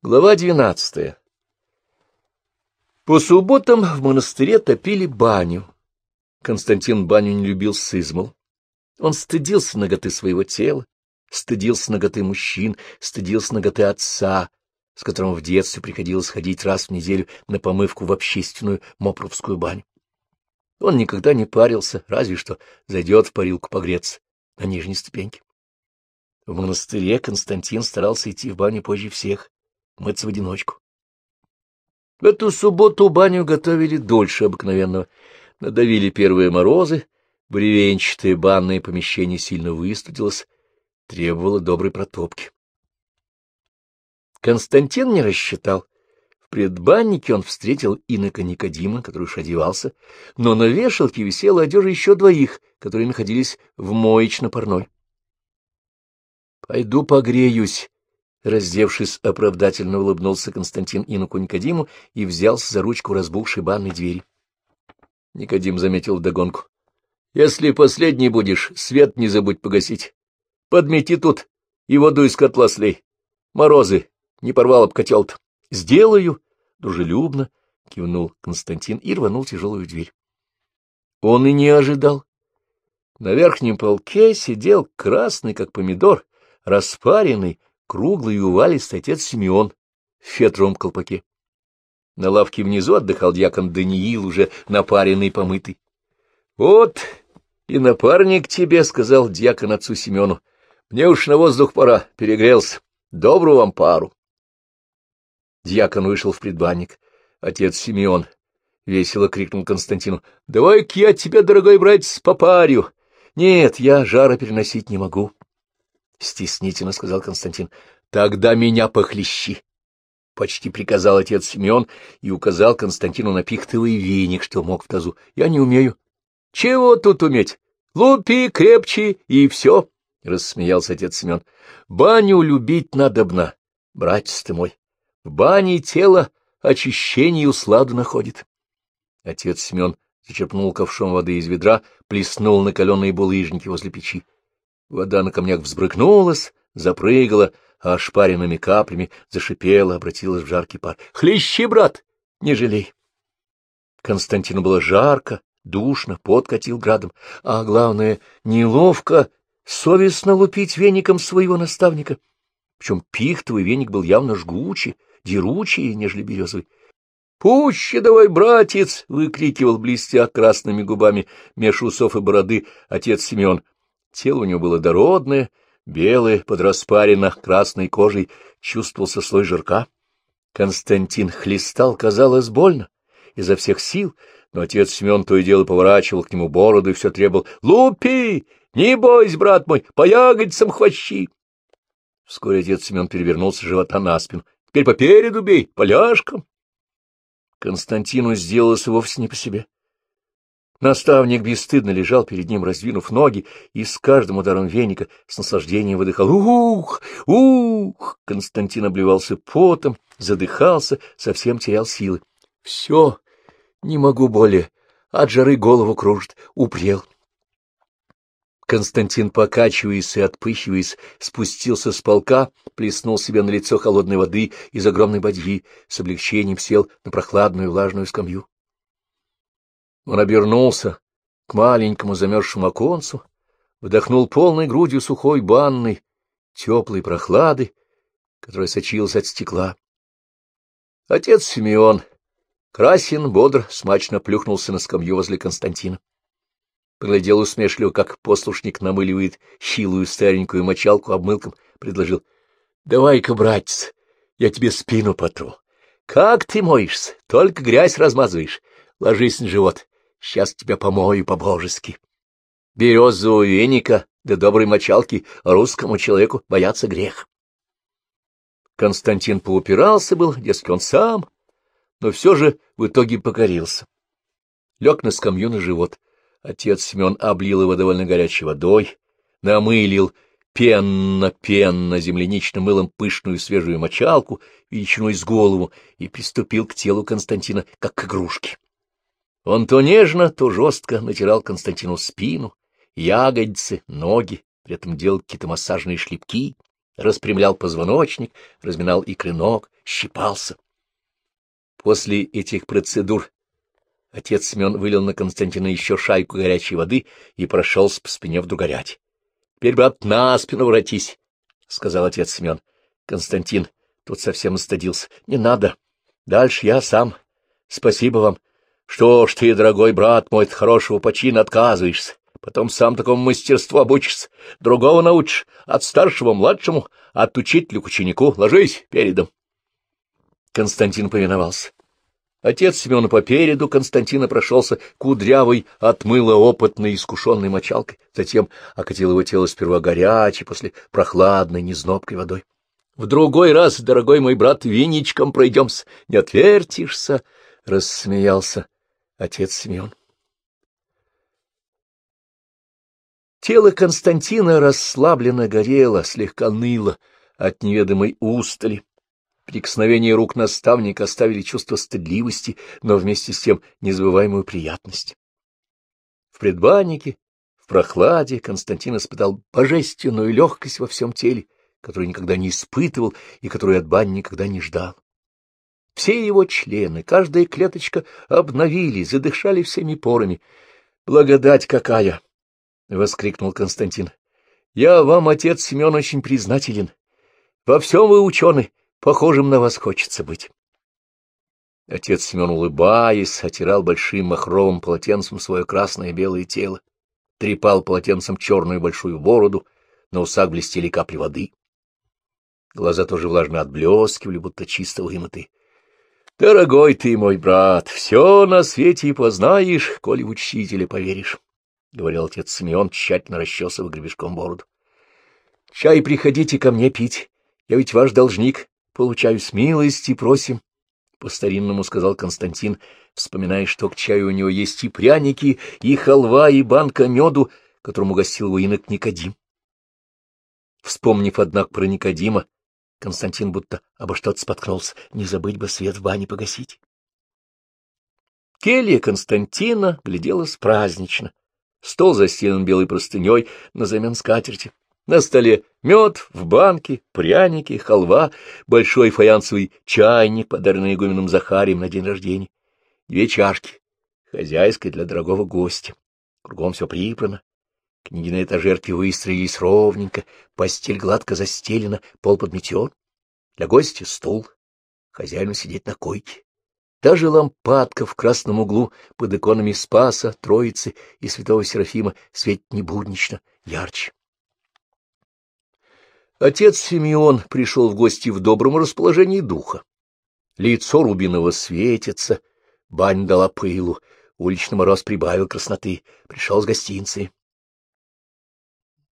Глава двенадцатая. По субботам в монастыре топили баню. Константин баню не любил сызмал. Он стыдился ноготы своего тела, стыдился ноготы мужчин, стыдился ноготы отца, с которым в детстве приходилось ходить раз в неделю на помывку в общественную мопровскую баню. Он никогда не парился, разве что зайдет в парилку погреться на нижней ступеньке. В монастыре Константин старался идти в баню позже всех, мыться в одиночку. В эту субботу баню готовили дольше обыкновенного. Надавили первые морозы, бревенчатое банное помещение сильно выстудилось, требовало доброй протопки. Константин не рассчитал. В предбаннике он встретил инока Никодима, который уж одевался, но на вешалке висела одежда еще двоих, которые находились в моечно-парной. — Пойду погреюсь, Раздевшись, оправдательно улыбнулся Константин инуку Никодиму и взялся за ручку разбухшей банной двери. Никодим заметил вдогонку. — Если последний будешь, свет не забудь погасить. Подмети тут и воду из котла слей. Морозы, не порвал об котел-то. — Сделаю, — дружелюбно кивнул Константин и рванул тяжелую дверь. Он и не ожидал. На верхнем полке сидел красный, как помидор, распаренный, круглый и увалистый отец Симеон в фетровом колпаке. На лавке внизу отдыхал дьякон Даниил, уже напаренный и помытый. — Вот и напарник тебе, — сказал дьякон отцу Семену. — Мне уж на воздух пора, перегрелся. Добрую вам пару. Дьякон вышел в предбанник. Отец Симеон весело крикнул Константину. — Давай-ка я тебя, дорогой братец, попарю. Нет, я жара переносить не могу. — стеснительно сказал Константин. — Тогда меня похлещи! — почти приказал отец Семен и указал Константину на пихтовый веник, что мог в тазу. — Я не умею. — Чего тут уметь? Лупи крепче, и все! — рассмеялся отец Семен. — Баню любить надобно, братец ты мой. В бане тело очищение и усладу находит. Отец Семен зачерпнул ковшом воды из ведра, плеснул на каленые булыжники возле печи. Вода на камнях взбрыкнулась, запрыгала, а ошпаренными каплями зашипела, обратилась в жаркий пар. — Хлещи, брат, не жалей! Константину было жарко, душно, подкатил градом, а главное, неловко, совестно лупить веником своего наставника. Причем пихтовый веник был явно жгучий, деручий, нежели березовый. — Пуще давай, братец! — выкрикивал, блестя красными губами меж усов и бороды отец Семен. Тело у него было дородное, белое, под распарено красной кожей, чувствовался слой жирка. Константин хлестал, казалось, больно, изо всех сил, но отец Семен то и дело поворачивал к нему бороду и все требовал «Лупи! Не бойся, брат мой, по ягодицам хвощи!» Вскоре отец Семен перевернулся живота на спину. «Теперь попереду бей, поляшком!» Константину сделалось вовсе не по себе. Наставник бесстыдно лежал перед ним, раздвинув ноги, и с каждым ударом веника с наслаждением выдыхал «Ух! Ух!». Константин обливался потом, задыхался, совсем терял силы. «Все, не могу более, от жары голову кружит, упрел». Константин, покачиваясь и отпыхиваясь, спустился с полка, плеснул себе на лицо холодной воды из огромной бадьи, с облегчением сел на прохладную влажную скамью. Он обернулся к маленькому замерзшему оконцу, вдохнул полной грудью сухой банной, теплой прохлады, которая сочилась от стекла. Отец Симеон, красен, бодр, смачно плюхнулся на скамью возле Константина. Поглядел усмешливо, как послушник намыливает хилую старенькую мочалку обмылком, предложил. — Давай-ка, братец, я тебе спину потру. Как ты моешься? Только грязь размазываешь. Ложись на живот. Сейчас тебя помою по-божески. Березового веника да доброй мочалки русскому человеку бояться грех. Константин поупирался был, дескать, он сам, но все же в итоге покорился. Лег на скамью на живот. Отец Семен облил его довольно горячей водой, намылил пенно-пенно земляничным мылом пышную свежую мочалку величиной с голову и приступил к телу Константина, как к игрушке. Он то нежно, то жестко натирал Константину спину, ягодицы, ноги, при этом делал какие-то массажные шлепки, распрямлял позвоночник, разминал икры ног, щипался. После этих процедур отец Семен вылил на Константина еще шайку горячей воды и прошелся по спине вдруг горять. — Теперь, брат, на спину воротись, — сказал отец Семен. Константин тут совсем стыдился. — Не надо. Дальше я сам. Спасибо вам. Что ж ты, дорогой брат мой, от хорошего почина отказываешься? Потом сам такому мастерству обучишься, другого научишь, от старшего младшему, от учителя к ученику. Ложись передом. Константин повиновался. Отец Семена попереду, Константина прошелся кудрявой, отмыло опытной, искушенной мочалкой, затем окатил его тело сперва горячей, после прохладной, незнобкой водой. — В другой раз, дорогой мой брат, виничком пройдемся, не отвертишься, — рассмеялся отец Семен. Тело Константина расслабленно горело, слегка ныло от неведомой устали. Прикосновения рук наставника оставили чувство стыдливости, но вместе с тем незабываемую приятность. В предбаннике, в прохладе Константин испытал божественную легкость во всем теле, которую никогда не испытывал и которую от бани никогда не ждал. Все его члены, каждая клеточка обновили, задышали всеми порами. Благодать какая! — воскликнул Константин. — Я вам, отец Семен, очень признателен. Во всем вы ученый, похожим на вас хочется быть. Отец Семен, улыбаясь, отирал большим махровым полотенцем свое красное белое тело, трепал полотенцем черную большую бороду, на усах блестели капли воды. Глаза тоже влажно отблескивали, будто чисто вымытые. — Дорогой ты мой брат, все на свете и познаешь, коли в учителя поверишь. — говорил отец Симеон, тщательно расчесывая гребешком бороду. — Чай приходите ко мне пить, я ведь ваш должник, получаю с милости, просим. По-старинному сказал Константин, вспоминая, что к чаю у него есть и пряники, и халва, и банка меду, которому гостил его инок Никодим. Вспомнив, однако, про Никодима, Константин будто обо что-то споткнулся. Не забыть бы свет в бане погасить. Келья Константина гляделась празднично. Стол застелен белой простыней на замен скатерти. На столе мед в банке, пряники, халва, большой фаянсовый чайник, подаренный игуменом Захарием на день рождения, две чашки, хозяйской для дорогого гостя. Кругом все прибрано. Книги на этажерке выстроились ровненько, постель гладко застелена, пол подметен. Для гостя стул, хозяину сидеть на койке. Даже лампадка в красном углу под иконами Спаса, Троицы и Святого Серафима светит небуднично, ярче. Отец Симеон пришел в гости в добром расположении духа. Лицо Рубинова светится, бань дала пылу, уличный мороз прибавил красноты, пришел с гостинцы.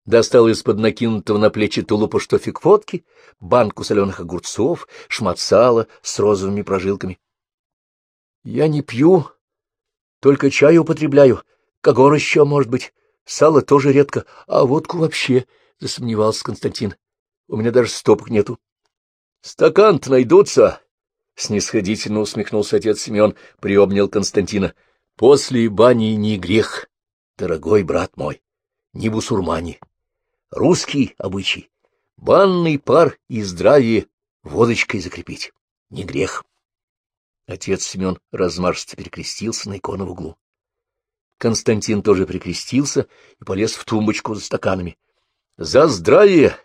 Достал из-под накинутого на плечи тулупа штофик водки, банку соленых огурцов, шмат сала с розовыми прожилками. Я не пью, только чай употребляю. Когор еще, может быть. Сало тоже редко, а водку вообще, — засомневался Константин. У меня даже стопок нету. — Стакан-то найдутся, — снисходительно усмехнулся отец Семен, приобнял Константина. — После бани не грех, дорогой брат мой, не бусурмане. Русский обычай. Банный пар и здравие водочкой закрепить. Не грех. Отец Семен размашисто перекрестился на икону в углу. Константин тоже прикрестился и полез в тумбочку за стаканами. — За здравие!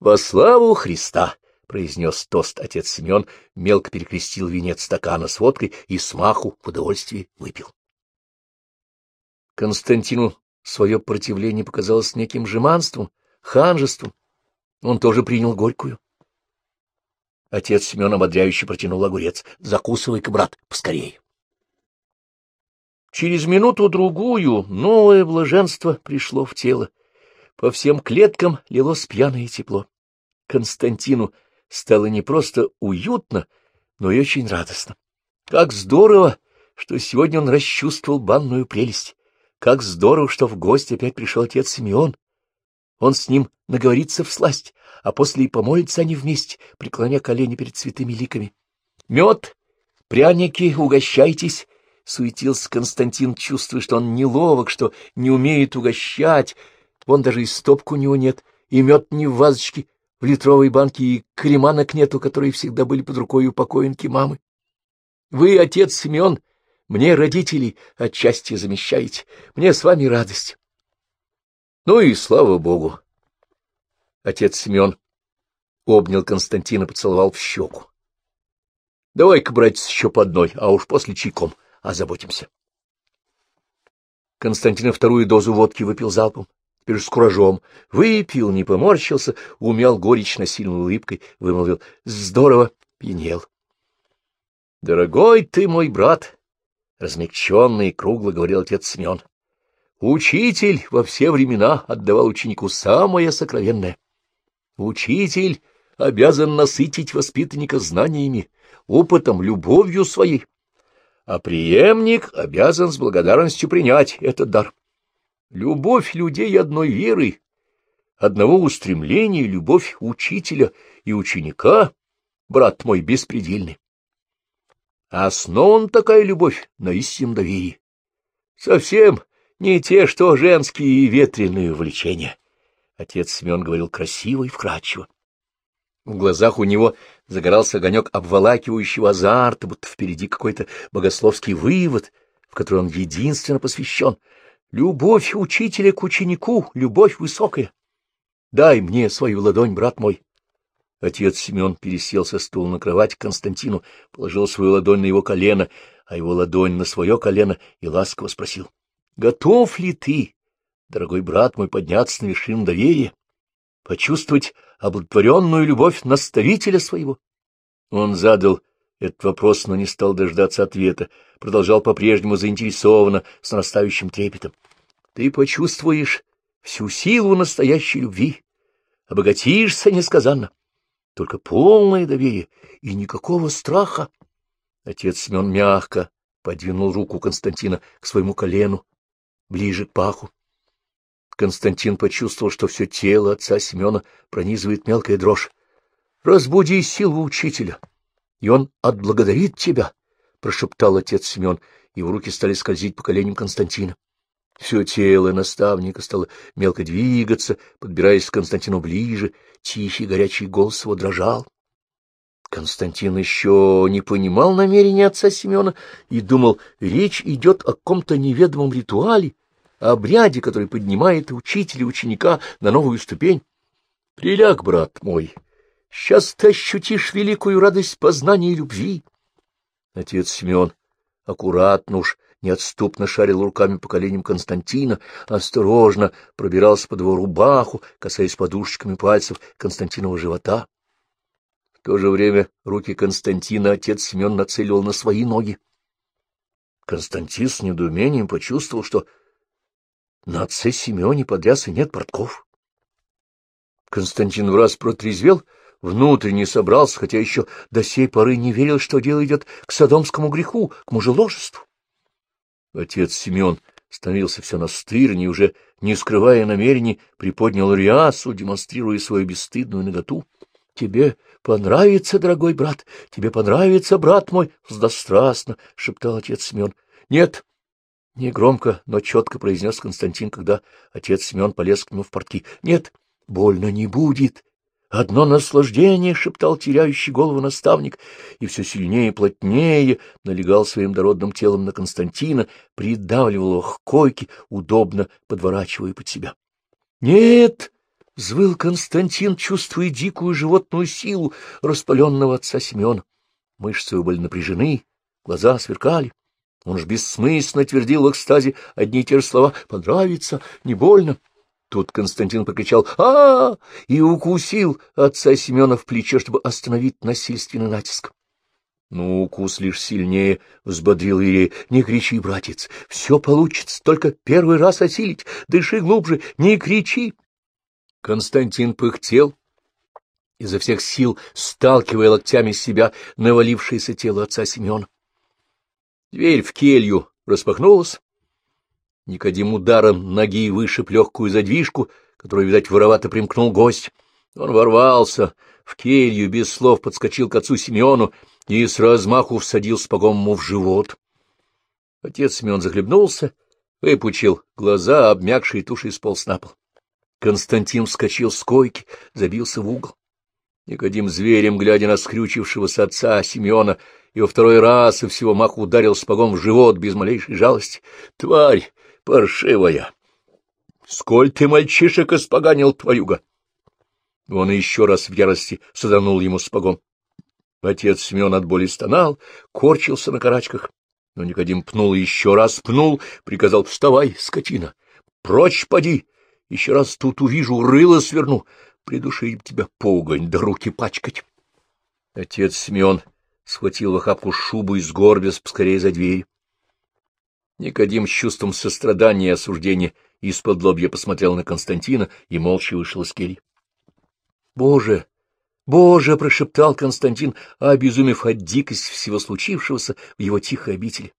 Во славу Христа! — произнес тост отец Семен, мелко перекрестил венец стакана с водкой и смаху в удовольствии выпил. Константину свое противление показалось неким жеманством, ханжеством. Он тоже принял горькую. Отец Семен ободряюще протянул огурец. — Закусывай-ка, брат, поскорее. Через минуту-другую новое блаженство пришло в тело. По всем клеткам лилось пьяное тепло. Константину стало не просто уютно, но и очень радостно. Как здорово, что сегодня он расчувствовал банную прелесть. Как здорово, что в гости опять пришел отец Симеон. Он с ним наговорится в сласть, а после и помолятся они вместе, преклоня колени перед святыми ликами. — Мед, пряники, угощайтесь! — суетился Константин, чувствуя, что он неловок, что не умеет угощать. Вон даже и стопку у него нет, и мед не в вазочке, в литровой банке и креманок нету, которые всегда были под рукой у покоенки мамы. Вы, отец Семен, мне родителей отчасти замещаете. Мне с вами радость. Ну и слава богу. Отец Семен обнял Константина, поцеловал в щеку. Давай-ка, братец, еще по одной, а уж после чайком озаботимся. Константин вторую дозу водки выпил залпом, теперь с куражом. Выпил, не поморщился, умял горечь сильной улыбкой, вымолвил «Здорово!» пьянел. — Дорогой ты мой брат! — размягченный и кругло говорил отец Семен. — Учитель во все времена отдавал ученику самое сокровенное. Учитель обязан насытить воспитанника знаниями, опытом, любовью своей, а преемник обязан с благодарностью принять этот дар. Любовь людей одной веры, одного устремления, любовь учителя и ученика, брат мой беспредельный. Основан такая любовь на истинном доверии. Совсем не те, что женские и ветреные увлечения. Отец Семен говорил красиво и вкрадчиво. В глазах у него загорался огонек обволакивающего азарта, будто впереди какой-то богословский вывод, в который он единственно посвящен. Любовь учителя к ученику, любовь высокая. Дай мне свою ладонь, брат мой. Отец Семен пересел со стула на кровать к Константину, положил свою ладонь на его колено, а его ладонь на свое колено и ласково спросил. — Готов ли ты, дорогой брат мой, подняться на вершину доверия, почувствовать облотворенную любовь наставителя своего? Он задал этот вопрос, но не стал дождаться ответа, продолжал по-прежнему заинтересованно, с нарастающим трепетом. — Ты почувствуешь всю силу настоящей любви, обогатишься несказанно. Только полное доверие и никакого страха. Отец Семен мягко подвинул руку Константина к своему колену, ближе к паху. Константин почувствовал, что все тело отца Семена пронизывает мелкая дрожь. — Разбуди силу учителя, и он отблагодарит тебя, — прошептал отец Семен, и в руки стали скользить по коленям Константина. Все тело наставника стало мелко двигаться, подбираясь к Константину ближе, тихий горячий голос его дрожал. Константин еще не понимал намерения отца Семена и думал, речь идет о каком-то неведомом ритуале, обряде, который поднимает учителя ученика на новую ступень. — Приляг, брат мой, сейчас ты ощутишь великую радость познания и любви. Отец Семен аккуратно уж неотступно шарил руками по коленям Константина, осторожно пробирался под его рубаху, касаясь подушечками пальцев Константинова живота. В то же время руки Константина отец Семен нацеливал на свои ноги. Константин с недоумением почувствовал, что на отце Семене под рясой нет портков. Константин в раз протрезвел, внутренне собрался, хотя еще до сей поры не верил, что дело идет к садомскому греху, к мужеложеству. Отец Семен становился все настырнее, уже не скрывая намерений, приподнял рясу, демонстрируя свою бесстыдную наготу. — Тебе понравится, дорогой брат, тебе понравится, брат мой, — сладострастно шептал отец Семен. — Нет, — негромко, но четко произнес Константин, когда отец Семен полез к нему в портки. — Нет, больно не будет. Одно наслаждение, — шептал теряющий голову наставник, и все сильнее и плотнее налегал своим дородным телом на Константина, придавливал его к койке, удобно подворачивая под себя. — Нет! — взвыл Константин, чувствуя дикую животную силу распаленного отца Семена. Мышцы были напряжены, глаза сверкали. Он ж бессмысленно твердил в экстазе одни и те же слова «понравится, не больно». Тут Константин покричал а, -а, -а и укусил отца Семена в плечо, чтобы остановить насильственный натиск. Но укус лишь сильнее взбодрил Ирея. — Не кричи, братец, все получится, только первый раз осилить, дыши глубже, не кричи. Константин пыхтел, изо всех сил сталкивая локтями себя навалившееся тело отца Семена. Дверь в келью распахнулась, Никодим ударом ноги вышиб легкую задвижку, которую, видать, воровато примкнул гость. Он ворвался в келью, без слов подскочил к отцу Симеону и с размаху всадил спагом ему в живот. Отец Симеон захлебнулся, выпучил глаза, обмякшие тушей сполз на пол. Константин вскочил с койки, забился в угол. Никодим зверем, глядя на скрючившегося отца Симеона, и во второй раз и всего маху ударил спагом в живот без малейшей жалости. «Тварь паршивая! Сколь ты мальчишек испоганил, твоюга!» Он еще раз в ярости саданул ему спагом. Отец Семен от боли стонал, корчился на карачках. Но Никодим пнул еще раз пнул, приказал «Вставай, скотина! Прочь поди! Еще раз тут увижу, рыло сверну, придушить тебя погонь, да руки пачкать!» Отец Семен схватил в охапку шубу и сгорбис поскорее за дверь. Никодим с чувством сострадания и осуждения из-под лобья посмотрел на Константина и молча вышел из кельи. — Боже! Боже! — прошептал Константин, обезумев от дикости всего случившегося в его тихой обители.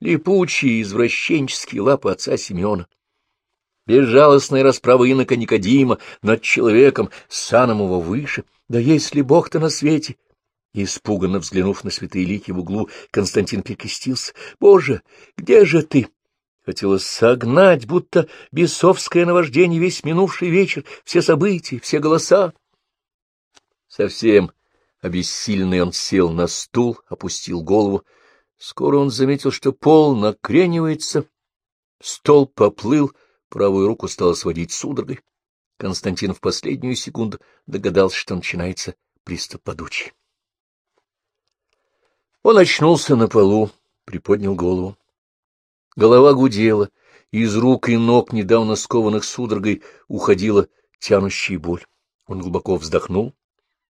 Липучие извращенческие лапы отца Симеона. Безжалостная расправа инока Никодима над человеком, саном его выше. Да есть ли Бог-то на свете? Испуганно взглянув на святые лики в углу, Константин перекрестился. — Боже, где же ты? Хотелось согнать, будто бесовское наваждение весь минувший вечер, все события, все голоса. Совсем обессиленный он сел на стул, опустил голову. Скоро он заметил, что пол накренивается, стол поплыл, правую руку стало сводить судорогой. Константин в последнюю секунду догадался, что начинается приступ подучий. Он очнулся на полу, приподнял голову. Голова гудела, из рук и ног, недавно скованных судорогой, уходила тянущая боль. Он глубоко вздохнул,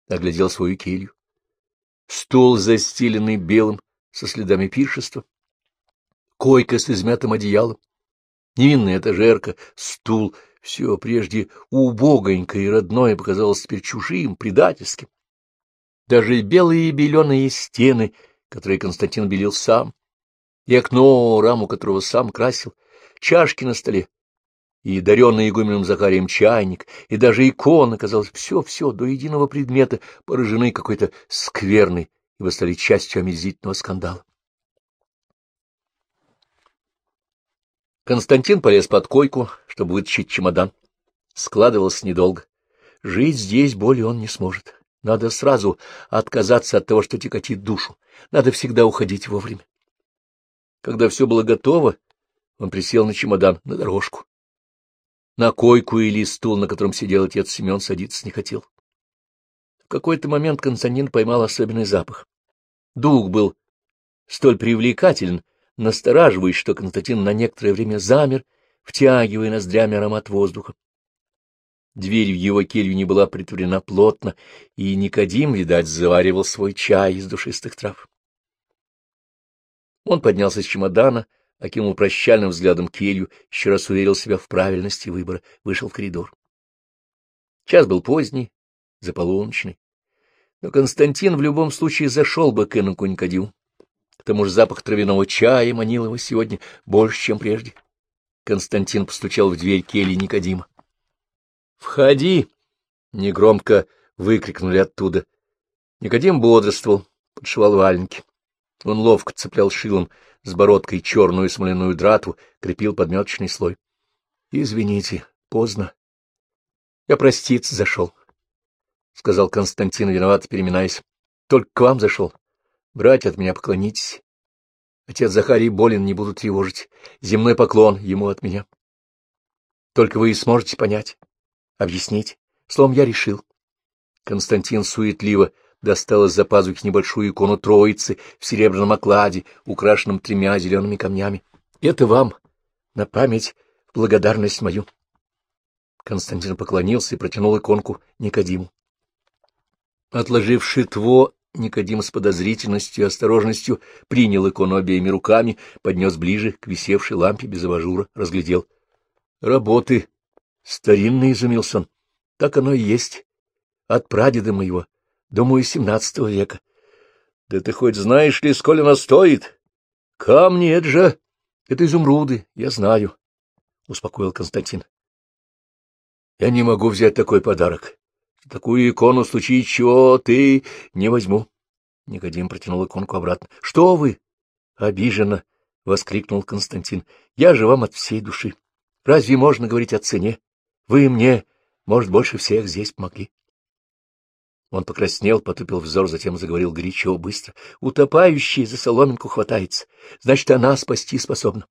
оглядел свою келью. Стол, застеленный белым, со следами пиршества. Койка с измятым одеялом. Невинная этажерка, стул — все прежде убогонькое и родное показалось теперь чужим, предательским. Даже белые и беленые стены, которые Константин белил сам, и окно, раму которого сам красил, чашки на столе, и даренный игуменом Захарием чайник, и даже икона, казалось, все-все до единого предмета поражены какой-то скверной, ибо стали частью омерзительного скандала. Константин полез под койку, чтобы вытащить чемодан. Складывался недолго. Жить здесь более он не сможет. Надо сразу отказаться от того, что тяготит душу. Надо всегда уходить вовремя. Когда все было готово, он присел на чемодан, на дорожку. На койку или стул, на котором сидел отец Семен, садиться не хотел. В какой-то момент Константин поймал особенный запах. Дух был столь привлекателен, настораживающий, что Константин на некоторое время замер, втягивая ноздрями аромат воздуха. Дверь в его келью не была притворена плотно, и Никодим, видать, заваривал свой чай из душистых трав. Он поднялся с чемодана, окинул прощальным взглядом келью, еще раз уверил себя в правильности выбора, вышел в коридор. Час был поздний, заполуночный. Но Константин в любом случае зашел бы к Эноку Никодиму. К тому же запах травяного чая манил его сегодня больше, чем прежде. Константин постучал в дверь кельи Никодима. — Входи! — негромко выкрикнули оттуда. Никодим бодрствовал, подшивал валенки. Он ловко цеплял шилом с бородкой черную смоляную драту, крепил подметочный слой. — Извините, поздно. Я проститься зашел, — сказал Константин, виноват, переминаясь. — Только к вам зашел. Братья, от меня поклонитесь. Отец Захарий болен, не буду тревожить. Земной поклон ему от меня. Только вы и сможете понять, объяснить. Словом, я решил. Константин суетливо достал из-за пазухи небольшую икону Троицы в серебряном окладе, украшенном тремя зелеными камнями. Это вам, на память, благодарность мою. Константин поклонился и протянул иконку Никодиму. Отложив шитво, Никодим с подозрительностью и осторожностью принял икону обеими руками, поднес ближе к висевшей лампе без абажура, разглядел. — Работы. Старинный, — изумился он. — Так оно и есть. От прадеда моего. Думаю, семнадцатого века. — Да ты хоть знаешь ли, сколь она стоит? — Камни, это же... Это изумруды, я знаю, — успокоил Константин. — Я не могу взять такой подарок. Такую икону, в чего, ты не возьму. Никодим протянул иконку обратно. — Что вы? — Обиженно, — воскликнул Константин. — Я же вам от всей души. Разве можно говорить о цене? Вы мне, может, больше всех здесь помогли. Он покраснел, потупил взор, затем заговорил горячо, быстро. Утопающий за соломинку хватается, значит, она спасти способна.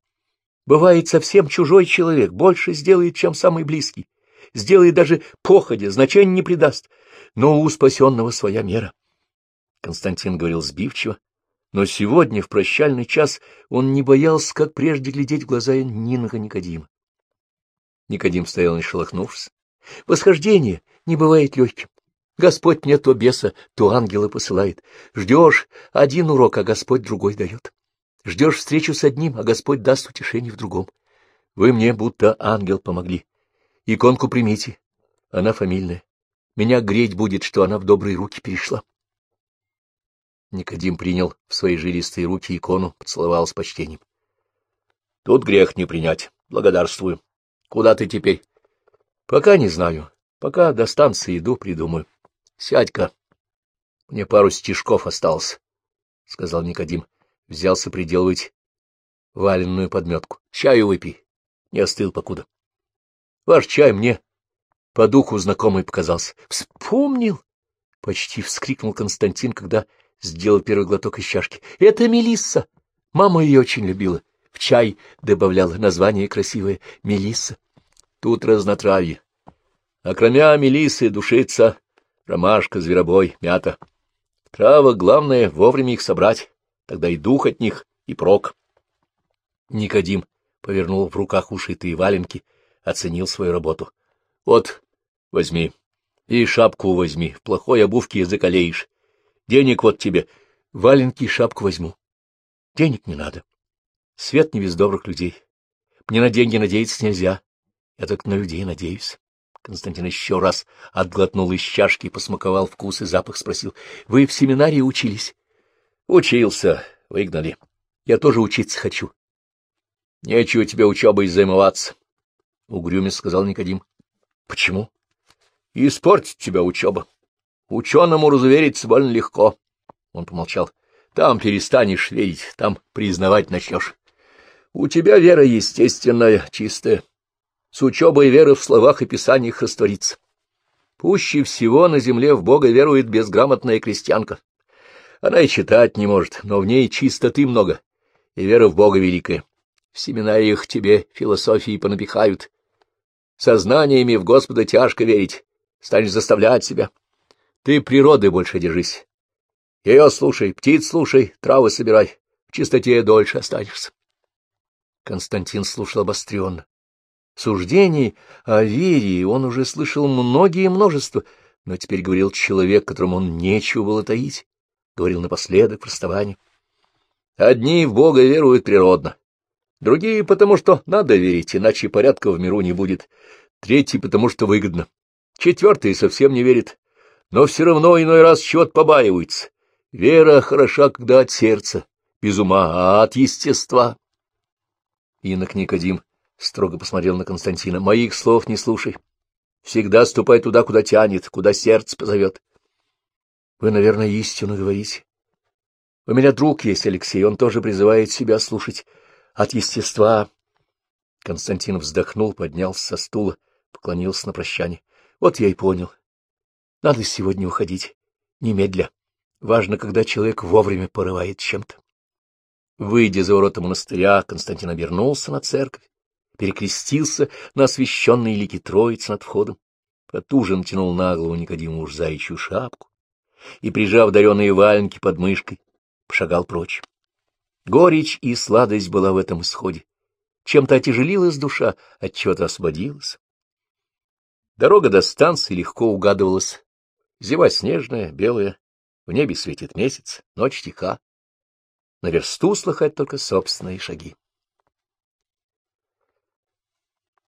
Бывает совсем чужой человек, больше сделает, чем самый близкий. Сделает даже походя, значения не придаст. Но у спасенного своя мера. Константин говорил сбивчиво, но сегодня, в прощальный час, он не боялся, как прежде, глядеть в глаза Нинга Никодима. Никодим стоял, не шелохнувшись. Восхождение не бывает легким. Господь мне то беса, то ангела посылает. Ждешь один урок, а Господь другой дает. Ждешь встречу с одним, а Господь даст утешение в другом. Вы мне будто ангел помогли. Иконку примите, она фамильная. Меня греть будет, что она в добрые руки перешла. Никодим принял в свои жилистые руки икону, поцеловал с почтением. — Тут грех не принять. Благодарствую. Куда ты теперь? — Пока не знаю. Пока до станции иду, придумаю. Сядь-ка. Мне пару стишков осталось, — сказал Никодим. Взялся приделывать валенную подметку. Чаю выпей. Не остыл покуда. Ваш чай мне по духу знакомый показался. Вспомнил! — почти вскрикнул Константин, когда сделал первый глоток из чашки. — Это Мелисса. Мама ее очень любила. Чай добавляла название красивое — Мелисса. Тут разнотравье. А кроме Мелиссы душица, ромашка, зверобой, мята. Трава главное — вовремя их собрать, тогда и дух от них, и прок. Никодим повернул в руках ушитые валенки, оценил свою работу. — Вот, возьми. И шапку возьми, в плохой обувке закалеешь. Денег вот тебе. Валенки и шапку возьму. Денег не надо. Свет не без добрых людей. Мне на деньги надеяться нельзя. Я только на людей надеюсь. Константин еще раз отглотнул из чашки, посмаковал вкус и запах, спросил. — Вы в семинарии учились? — Учился. Выгнали. Я тоже учиться хочу. — Нечего тебе учебой займываться, — угрюме сказал Никодим. — Почему? — Испортит тебя учеба. Ученому разувериться больно легко. Он помолчал. Там перестанешь верить, там признавать начнешь. У тебя вера естественная, чистая. С учебой веры в словах и писаниях растворится. Пуще всего на земле в Бога верует безграмотная крестьянка. Она и читать не может, но в ней чистоты много, и вера в Бога великая. В семинариях тебе философии понапихают. Сознаниями в Господа тяжко верить, станешь заставлять себя. Ты природы больше держись. Ее слушай, птиц слушай, травы собирай. В чистоте дольше останешься. Константин слушал обостренно. Суждений о вере он уже слышал многие множество, но теперь говорил человек, которому он нечего было таить. Говорил напоследок в расставании. Одни в Бога веруют природно, другие потому, что надо верить, иначе порядка в миру не будет, третий потому, что выгодно, четвертый совсем не верит, но все равно иной раз чего-то побаивается. Вера хороша, когда от сердца, без ума, а от естества. Инок Никодим строго посмотрел на Константина. — Моих слов не слушай. Всегда ступай туда, куда тянет, куда сердце позовет. — Вы, наверное, истину говорите. У меня друг есть, Алексей, он тоже призывает себя слушать от естества. Константин вздохнул, поднялся со стула, поклонился на прощание. Вот я и понял. Надо сегодня уходить. Немедля. Важно, когда человек вовремя порывает чем-то. Выйдя за ворота монастыря, Константин обернулся на церковь, перекрестился на освященные лики Троицы над входом, потуже натянул на голову Никодиму уж заячью шапку и, прижав дареные валенки под мышкой, пошагал прочь. Горечь и сладость была в этом исходе. Чем-то отяжелилась душа, от чего-то освободилась. Дорога до станции легко угадывалась Зима снежная, белая, в небе светит месяц, ночь тиха. На версту слыхать только собственные шаги.